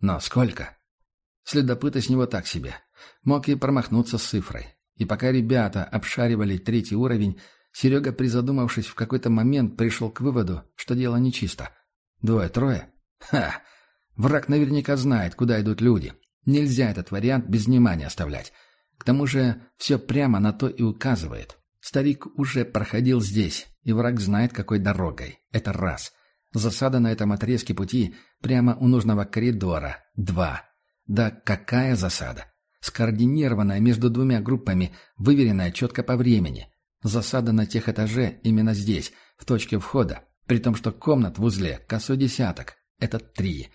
Но сколько? Следопыты с него так себе. Мог и промахнуться с цифрой. И пока ребята обшаривали третий уровень, Серега, призадумавшись в какой-то момент, пришел к выводу, что дело нечисто. Двое-трое? Ха! Враг наверняка знает, куда идут люди. Нельзя этот вариант без внимания оставлять. К тому же все прямо на то и указывает. Старик уже проходил здесь, и враг знает, какой дорогой. Это раз. Засада на этом отрезке пути прямо у нужного коридора. Два. Да какая засада? Скоординированная между двумя группами, выверенная четко по времени. Засада на тех этаже именно здесь, в точке входа, при том, что комнат в узле косой десяток. Это три.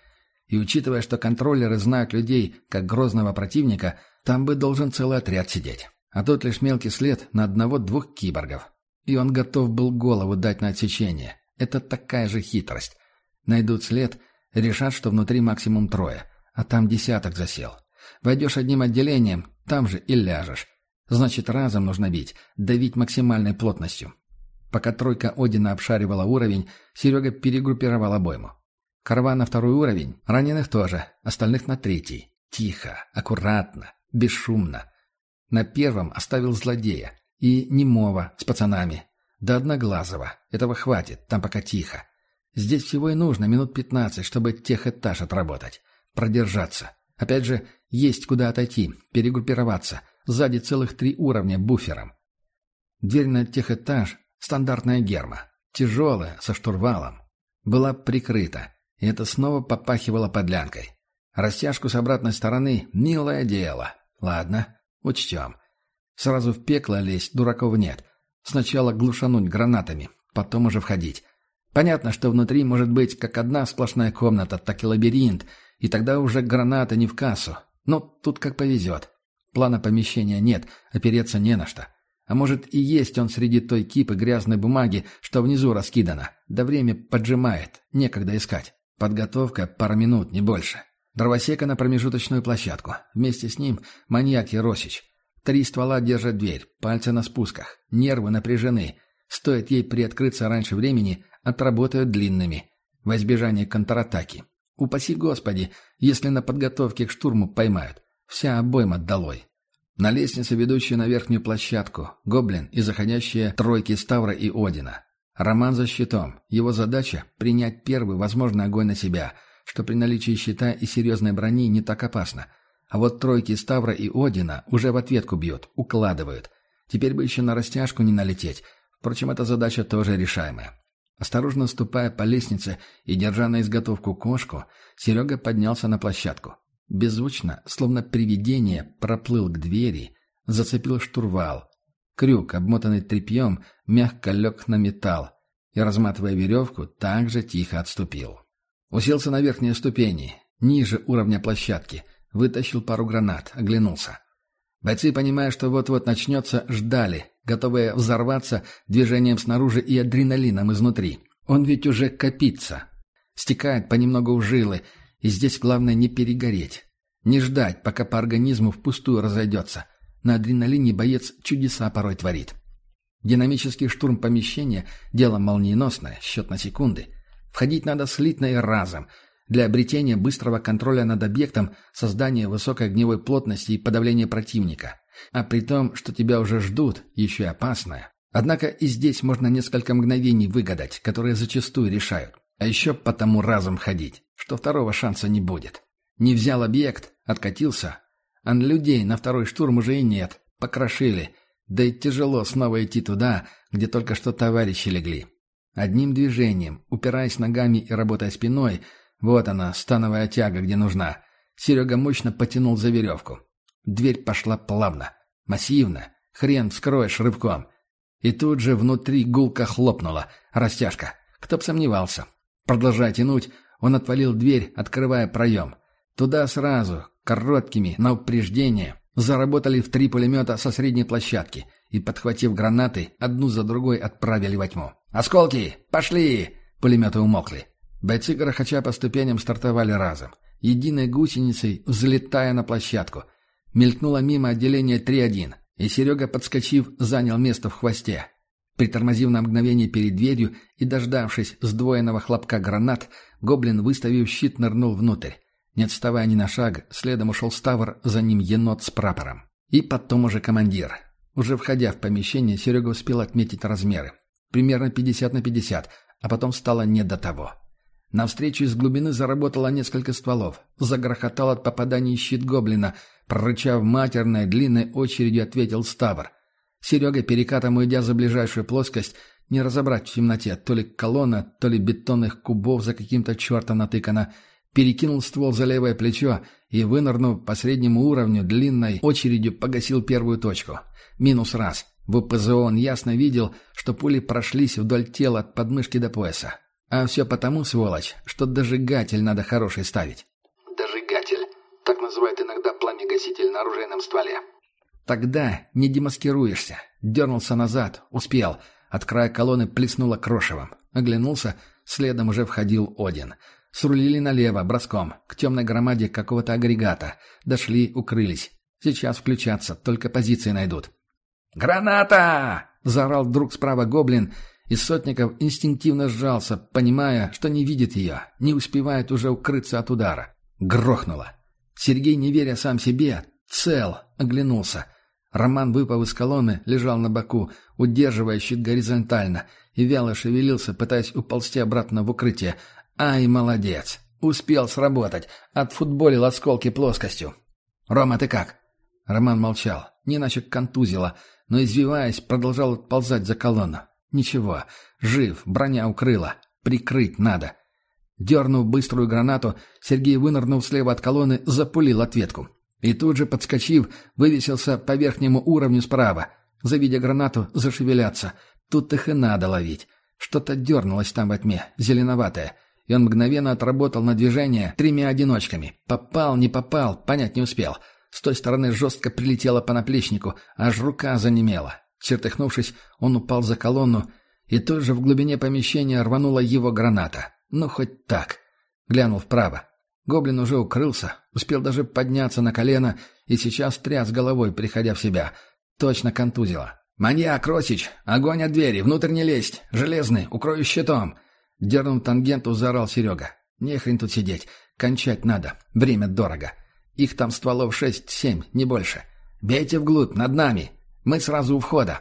И учитывая, что контроллеры знают людей как грозного противника, там бы должен целый отряд сидеть. А тут лишь мелкий след на одного-двух киборгов. И он готов был голову дать на отсечение. Это такая же хитрость. Найдут след, решат, что внутри максимум трое, а там десяток засел. Войдешь одним отделением, там же и ляжешь. Значит, разом нужно бить, давить максимальной плотностью. Пока тройка Одина обшаривала уровень, Серега перегруппировал обойму. Корва на второй уровень, раненых тоже, остальных на третий. Тихо, аккуратно, бесшумно. На первом оставил злодея. И немого с пацанами. Да одноглазого. Этого хватит, там пока тихо. Здесь всего и нужно минут пятнадцать, чтобы техэтаж отработать. Продержаться. Опять же, есть куда отойти, перегруппироваться. Сзади целых три уровня буфером. Дверь на техэтаж — стандартная герма. Тяжелая, со штурвалом. Была прикрыта. И это снова попахивало подлянкой. Растяжку с обратной стороны — милое дело. Ладно, учтем. Сразу в пекло лезть дураков нет. Сначала глушануть гранатами, потом уже входить. Понятно, что внутри может быть как одна сплошная комната, так и лабиринт, и тогда уже граната не в кассу. Но тут как повезет. Плана помещения нет, опереться не на что. А может и есть он среди той кипы грязной бумаги, что внизу раскидано. Да время поджимает, некогда искать. Подготовка пара минут, не больше. Дровосека на промежуточную площадку. Вместе с ним маньяк и Росич. Три ствола держат дверь, пальцы на спусках, нервы напряжены. Стоит ей приоткрыться раньше времени, отработают длинными. Во избежание контратаки. Упаси Господи, если на подготовке к штурму поймают. Вся обойма долой. На лестнице, ведущей на верхнюю площадку, гоблин и заходящие тройки Ставра и Одина. Роман за щитом. Его задача — принять первый возможный огонь на себя, что при наличии щита и серьезной брони не так опасно — а вот тройки Ставра и Одина уже в ответку бьют, укладывают. Теперь бы еще на растяжку не налететь. Впрочем, эта задача тоже решаемая. Осторожно ступая по лестнице и держа на изготовку кошку, Серега поднялся на площадку. Беззвучно, словно привидение, проплыл к двери, зацепил штурвал. Крюк, обмотанный тряпьем, мягко лег на металл и, разматывая веревку, также тихо отступил. Уселся на верхние ступени, ниже уровня площадки — Вытащил пару гранат, оглянулся. Бойцы, понимая, что вот-вот начнется, ждали, готовые взорваться движением снаружи и адреналином изнутри. Он ведь уже копится. Стекает понемногу в жилы, и здесь главное не перегореть. Не ждать, пока по организму впустую разойдется. На адреналине боец чудеса порой творит. Динамический штурм помещения – дело молниеносное, счет на секунды. Входить надо слитно и разом – для обретения быстрого контроля над объектом, создания высокой огневой плотности и подавления противника. А при том, что тебя уже ждут, еще и опасное. Однако и здесь можно несколько мгновений выгадать, которые зачастую решают. А еще потому разом ходить, что второго шанса не будет. Не взял объект, откатился. А людей на второй штурм уже и нет, покрошили. Да и тяжело снова идти туда, где только что товарищи легли. Одним движением, упираясь ногами и работая спиной – вот она, становая тяга, где нужна. Серега мощно потянул за веревку. Дверь пошла плавно, массивно. Хрен вскроешь рывком. И тут же внутри гулко хлопнула. Растяжка. Кто б сомневался. Продолжая тянуть, он отвалил дверь, открывая проем. Туда сразу, короткими, на упреждение, заработали в три пулемета со средней площадки и, подхватив гранаты, одну за другой отправили во тьму. «Осколки! Пошли!» Пулеметы умолкли. Бойцы грохоча по ступеням стартовали разом, единой гусеницей взлетая на площадку. Мелькнуло мимо отделения 3-1, и Серега, подскочив, занял место в хвосте. Притормозив на мгновение перед дверью и дождавшись сдвоенного хлопка гранат, гоблин, выставив щит, нырнул внутрь. Не отставая ни на шаг, следом ушел Ставр, за ним енот с прапором. И потом уже командир. Уже входя в помещение, Серега успел отметить размеры. Примерно 50 на 50, а потом стало не до того. Навстречу из глубины заработало несколько стволов. Загрохотал от попаданий щит гоблина. Прорычав матерной, длинной очередью ответил Ставр. Серега, перекатом уйдя за ближайшую плоскость, не разобрать в темноте, то ли колонна, то ли бетонных кубов за каким-то чертом натыкана, перекинул ствол за левое плечо и, вынырнув по среднему уровню, длинной очередью погасил первую точку. Минус раз. В ПЗО он ясно видел, что пули прошлись вдоль тела от подмышки до пояса. А все потому, сволочь, что дожигатель надо хороший ставить. Дожигатель. Так называют иногда пламя-гаситель на оружейном стволе. Тогда не демаскируешься. Дернулся назад, успел. От края колонны плеснуло крошевом. Оглянулся, следом уже входил Один. Срулили налево, броском, к темной громаде какого-то агрегата. Дошли, укрылись. Сейчас включаться, только позиции найдут. «Граната!» — заорал вдруг справа гоблин, и Сотников инстинктивно сжался, понимая, что не видит ее, не успевает уже укрыться от удара. Грохнуло. Сергей, не веря сам себе, цел, оглянулся. Роман, выпав из колонны, лежал на боку, удерживая щит горизонтально, и вяло шевелился, пытаясь уползти обратно в укрытие. Ай, молодец! Успел сработать. Отфутболил осколки плоскостью. «Рома, ты как?» Роман молчал. Не иначе контузило, но, извиваясь, продолжал отползать за колонну. «Ничего. Жив. Броня укрыла. Прикрыть надо». Дернув быструю гранату, Сергей вынырнул слева от колонны, запулил ответку. И тут же, подскочив, вывесился по верхнему уровню справа. Завидя гранату, зашевеляться. Тут их и надо ловить. Что-то дернулось там во тьме, зеленоватое. И он мгновенно отработал на движение тремя одиночками. Попал, не попал, понять не успел. С той стороны жестко прилетело по наплечнику, аж рука занемела. Чертыхнувшись, он упал за колонну, и тут же в глубине помещения рванула его граната. Ну, хоть так. Глянул вправо. Гоблин уже укрылся, успел даже подняться на колено и сейчас тряс головой, приходя в себя. Точно контузило. «Маньяк, Росич! Огонь от двери! Внутрь не лезть! Железный! Укрою щитом!» Дернув тангенту, заорал Серега. «Не хрен тут сидеть. Кончать надо. Время дорого. Их там стволов шесть-семь, не больше. Бейте вглубь, над нами. Мы сразу у входа».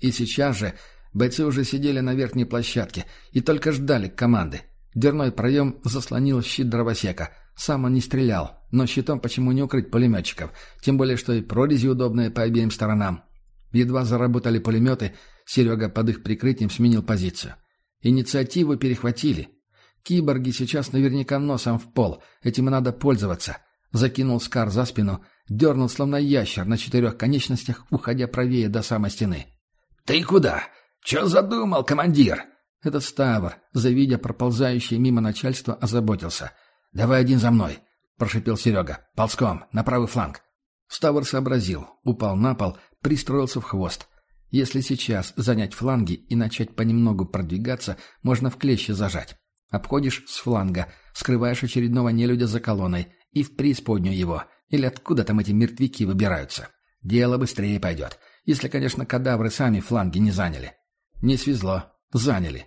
И сейчас же бойцы уже сидели на верхней площадке и только ждали команды. Дверной проем заслонил щит дровосека. Сам он не стрелял, но щитом почему не укрыть пулеметчиков, тем более что и прорези удобные по обеим сторонам. Едва заработали пулеметы, Серега под их прикрытием сменил позицию. Инициативу перехватили. Киборги сейчас наверняка носом в пол, этим и надо пользоваться. Закинул Скар за спину, дернул словно ящер на четырех конечностях, уходя правее до самой стены. «Ты куда? Че задумал, командир?» Этот Ставр, завидя проползающее мимо начальство, озаботился. «Давай один за мной», — прошипел Серега. «Ползком, на правый фланг». Ставр сообразил, упал на пол, пристроился в хвост. Если сейчас занять фланги и начать понемногу продвигаться, можно в клещи зажать. Обходишь с фланга, скрываешь очередного нелюдя за колонной и в преисподнюю его. Или откуда там эти мертвяки выбираются. Дело быстрее пойдет. Если, конечно, кадавры сами фланги не заняли. Не свезло. Заняли.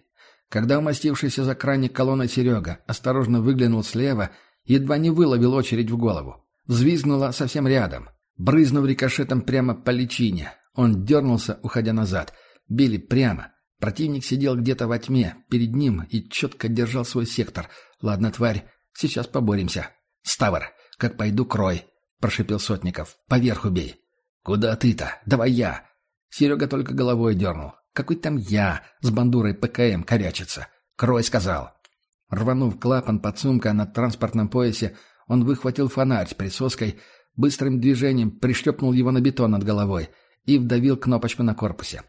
Когда умастившийся за крайней колонной Серега осторожно выглянул слева, едва не выловил очередь в голову. Взвизгнула совсем рядом. Брызнув рикошетом прямо по личине. Он дернулся, уходя назад. Били прямо. Противник сидел где-то во тьме, перед ним, и четко держал свой сектор. «Ладно, тварь, сейчас поборемся». «Ставр, как пойду, крой», — прошипел Сотников. «Поверху бей». «Куда ты-то? Давай я». Серега только головой дернул. Какой там я с бандурой ПКМ корячится? Крой сказал. Рванув клапан подсумка на транспортном поясе, он выхватил фонарь с присоской, быстрым движением пришлепнул его на бетон над головой и вдавил кнопочку на корпусе.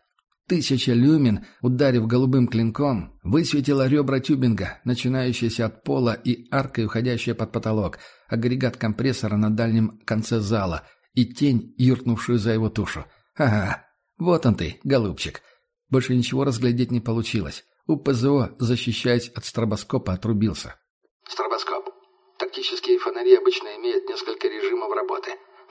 Тысяча люмин, ударив голубым клинком, высветила ребра тюбинга, начинающиеся от пола и аркой, уходящая под потолок, агрегат компрессора на дальнем конце зала и тень, юркнувшую за его тушу. Ага, вот он ты, голубчик. Больше ничего разглядеть не получилось. У ПЗО, защищаясь от стробоскопа, отрубился. Стробоскоп. Тактические фонари обычно имеют несколько режимов работы,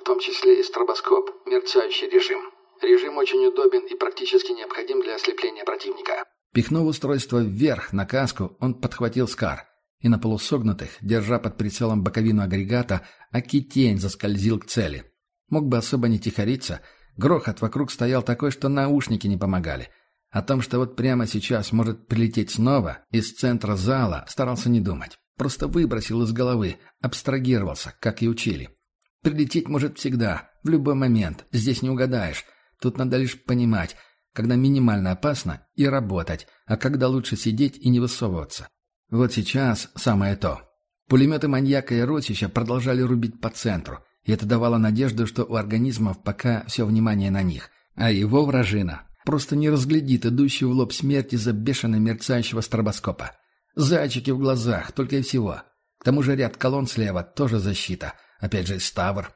том числе и стробоскоп, мерцающий режим. Режим очень удобен и практически необходим для ослепления противника. Пихнув устройство вверх на каску, он подхватил скар. И на полусогнутых, держа под прицелом боковину агрегата, Аки-тень заскользил к цели. Мог бы особо не тихориться. Грохот вокруг стоял такой, что наушники не помогали. О том, что вот прямо сейчас может прилететь снова, из центра зала старался не думать. Просто выбросил из головы, абстрагировался, как и учили. Прилететь может всегда, в любой момент, здесь не угадаешь. Тут надо лишь понимать, когда минимально опасно, и работать, а когда лучше сидеть и не высовываться. Вот сейчас самое то. Пулеметы маньяка и Росича продолжали рубить по центру, и это давало надежду, что у организмов пока все внимание на них, а его вражина просто не разглядит идущую в лоб смерти за бешено мерцающего стробоскопа. Зайчики в глазах, только и всего. К тому же ряд колонн слева тоже защита. Опять же, Ставр.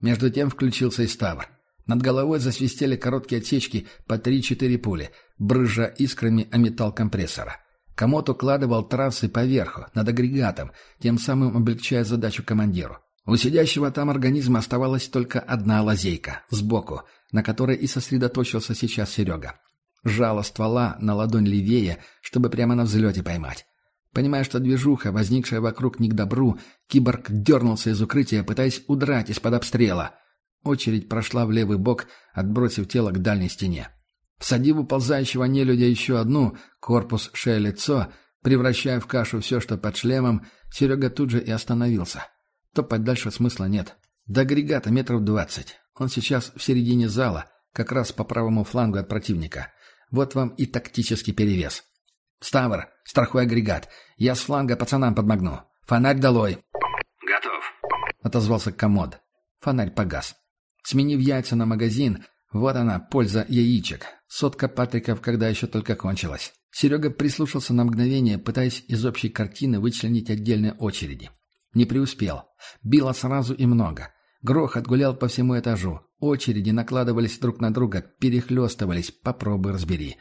Между тем включился и Ставр. Над головой засвистели короткие отсечки по 3-4 пули, брызжа искрами о металл компрессора. Комод укладывал трассы поверху, над агрегатом, тем самым облегчая задачу командиру. У сидящего там организма оставалась только одна лазейка, сбоку, на которой и сосредоточился сейчас Серега. Жало ствола на ладонь левее, чтобы прямо на взлете поймать. Понимая, что движуха, возникшая вокруг не к добру, киборг дернулся из укрытия, пытаясь удрать из-под обстрела. Очередь прошла в левый бок, отбросив тело к дальней стене. Всадив уползающего нелюдя еще одну, корпус, шея, лицо, превращая в кашу все, что под шлемом, Серега тут же и остановился. Топать дальше смысла нет. До агрегата метров двадцать. Он сейчас в середине зала, как раз по правому флангу от противника. Вот вам и тактический перевес. «Ставр, страхуй агрегат. Я с фланга пацанам подмогну. Фонарь долой!» «Готов», — отозвался комод. Фонарь погас. Сменив яйца на магазин, вот она, польза яичек. Сотка патриков, когда еще только кончилась. Серега прислушался на мгновение, пытаясь из общей картины вычленить отдельные очереди. Не преуспел. Било сразу и много. Грохот гулял по всему этажу. Очереди накладывались друг на друга, перехлестывались, попробуй разбери.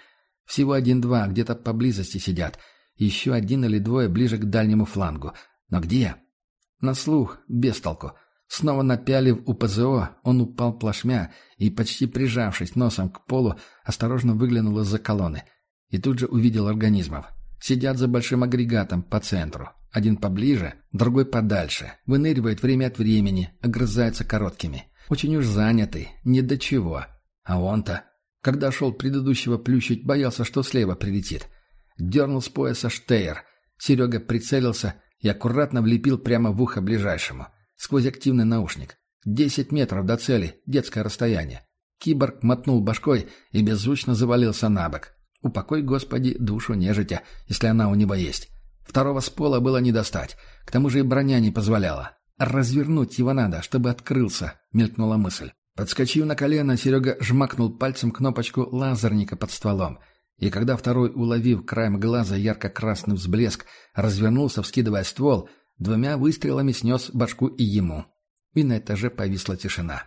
Всего один-два где-то поблизости сидят. Еще один или двое ближе к дальнему флангу. Но где? На слух, без толку. Снова напялив у ПЗО, он упал плашмя и, почти прижавшись носом к полу, осторожно выглянул из-за колонны. И тут же увидел организмов. Сидят за большим агрегатом по центру. Один поближе, другой подальше. Выныривает время от времени, огрызается короткими. Очень уж занятый, не до чего. А он-то, когда шел предыдущего плющить, боялся, что слева прилетит. Дернул с пояса штейр. Серега прицелился и аккуратно влепил прямо в ухо ближайшему сквозь активный наушник. Десять метров до цели, детское расстояние. Киборг мотнул башкой и беззвучно завалился на бок. Упокой, Господи, душу нежитя, если она у него есть. Второго с пола было не достать. К тому же и броня не позволяла. «Развернуть его надо, чтобы открылся», — мелькнула мысль. Подскочив на колено, Серега жмакнул пальцем кнопочку лазерника под стволом. И когда второй, уловив краем глаза ярко-красный взблеск, развернулся, вскидывая ствол — Двумя выстрелами снес башку и ему. И на этаже повисла тишина.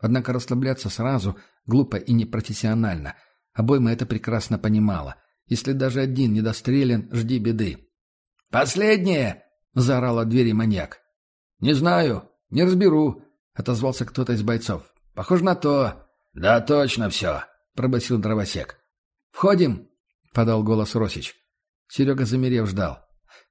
Однако расслабляться сразу глупо и непрофессионально. Обойма это прекрасно понимала. Если даже один недострелен, жди беды. «Последнее!» — заорал от двери маньяк. «Не знаю, не разберу», — отозвался кто-то из бойцов. «Похоже на то». «Да точно все», — пробасил дровосек. «Входим», — подал голос Росич. Серега, замерев, ждал.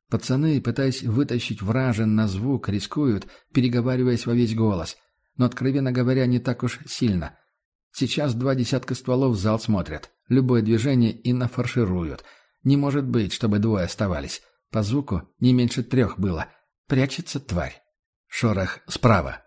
Пацаны, пытаясь вытащить вражен на звук, рискуют, переговариваясь во весь голос. Но, откровенно говоря, не так уж сильно. Сейчас два десятка стволов в зал смотрят. Любое движение и нафаршируют. Не может быть, чтобы двое оставались. По звуку не меньше трех было. Прячется тварь. Шорох справа.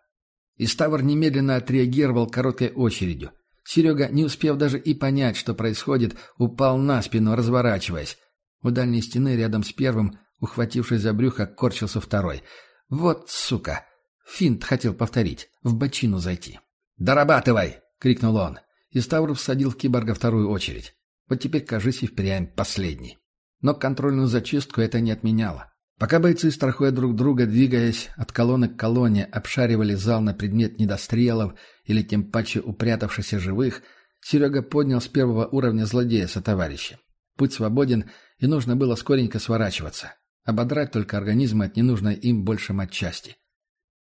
И Ставр немедленно отреагировал короткой очередью. Серега, не успев даже и понять, что происходит, упал на спину, разворачиваясь. У дальней стены рядом с первым Ухватившись за брюхо, корчился второй. «Вот сука!» Финт хотел повторить. В бочину зайти. «Дорабатывай!» — крикнул он. И Ставров всадил в киборга вторую очередь. Вот теперь, кажись, и впрямь последний. Но контрольную зачистку это не отменяло. Пока бойцы, страхуя друг друга, двигаясь от колонны к колонне, обшаривали зал на предмет недострелов или тем паче упрятавшихся живых, Серега поднял с первого уровня злодея со товарища. Путь свободен, и нужно было скоренько сворачиваться. Ободрать только организмы от ненужной им больше матчасти.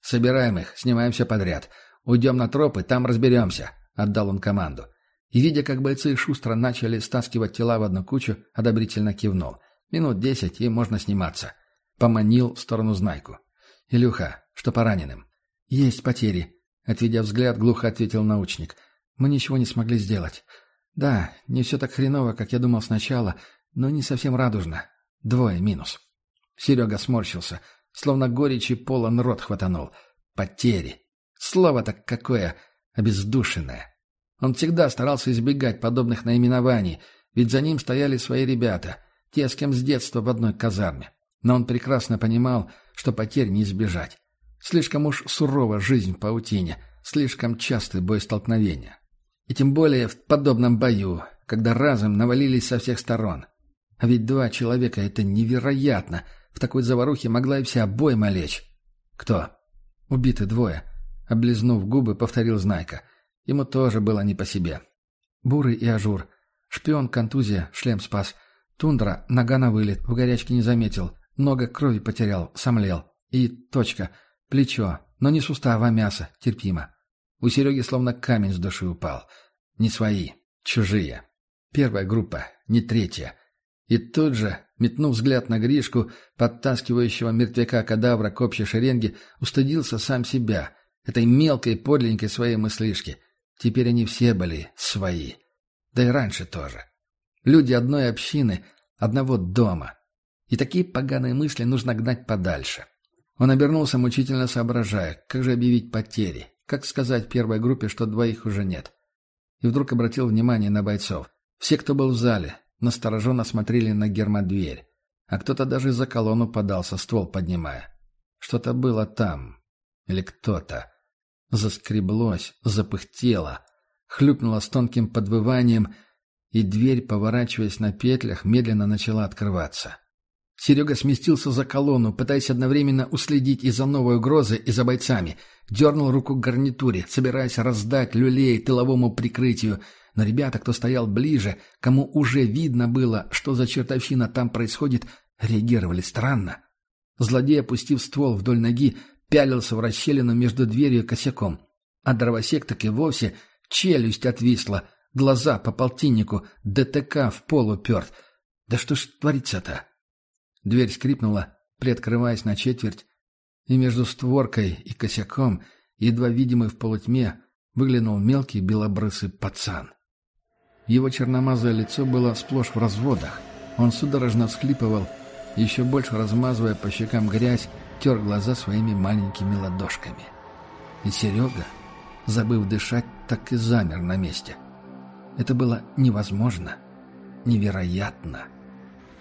«Собираем их, снимаем все подряд. Уйдем на тропы, там разберемся», — отдал он команду. И, видя, как бойцы шустро начали стаскивать тела в одну кучу, одобрительно кивнул. «Минут десять, и можно сниматься». Поманил в сторону Знайку. «Илюха, что по раненым?» «Есть потери», — отведя взгляд, глухо ответил научник. «Мы ничего не смогли сделать. Да, не все так хреново, как я думал сначала, но не совсем радужно. Двое минус». Серега сморщился, словно горечи полон рот хватанул. Потери. Слово-то какое обездушенное. Он всегда старался избегать подобных наименований, ведь за ним стояли свои ребята, те, с кем с детства в одной казарме. Но он прекрасно понимал, что потерь не избежать. Слишком уж сурова жизнь в паутине, слишком частый бой столкновения. И тем более в подобном бою, когда разом навалились со всех сторон. А ведь два человека — это невероятно — в такой заварухе могла и вся обойма лечь. «Кто?» «Убиты двое», — облизнув губы, повторил Знайка. Ему тоже было не по себе. Бурый и Ажур. Шпион, контузия, шлем спас. Тундра, нога на вылет, в горячке не заметил. Много крови потерял, сомлел. И точка. Плечо. Но не сустава, а мясо. Терпимо. У Сереги словно камень с души упал. Не свои. Чужие. Первая группа, не третья. И тут же, метнув взгляд на Гришку, подтаскивающего мертвяка-кадавра к общей шеренге, устыдился сам себя, этой мелкой подленькой своей мыслишки. Теперь они все были свои. Да и раньше тоже. Люди одной общины, одного дома. И такие поганые мысли нужно гнать подальше. Он обернулся, мучительно соображая, как же объявить потери, как сказать первой группе, что двоих уже нет. И вдруг обратил внимание на бойцов. Все, кто был в зале, настороженно смотрели на гермодверь, а кто-то даже за колонну подался, ствол поднимая. Что-то было там. Или кто-то. Заскреблось, запыхтело, хлюпнуло с тонким подвыванием, и дверь, поворачиваясь на петлях, медленно начала открываться. Серега сместился за колонну, пытаясь одновременно уследить и за новой угрозой, и за бойцами. Дернул руку к гарнитуре, собираясь раздать люлей тыловому прикрытию, но ребята, кто стоял ближе, кому уже видно было, что за чертовщина там происходит, реагировали странно. Злодей, опустив ствол вдоль ноги, пялился в расщелину между дверью и косяком. А дровосек так и вовсе челюсть отвисла, глаза по полтиннику, ДТК в пол уперт. Да что ж творится-то? Дверь скрипнула, приоткрываясь на четверть, и между створкой и косяком, едва видимый в полутьме, выглянул мелкий белобрысый пацан. Его черномазое лицо было сплошь в разводах. Он судорожно всхлипывал, еще больше размазывая по щекам грязь, тер глаза своими маленькими ладошками. И Серега, забыв дышать, так и замер на месте. Это было невозможно, невероятно.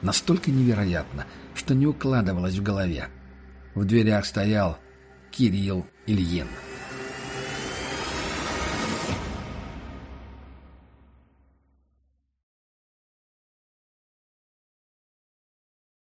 Настолько невероятно, что не укладывалось в голове. В дверях стоял Кирилл Ильин.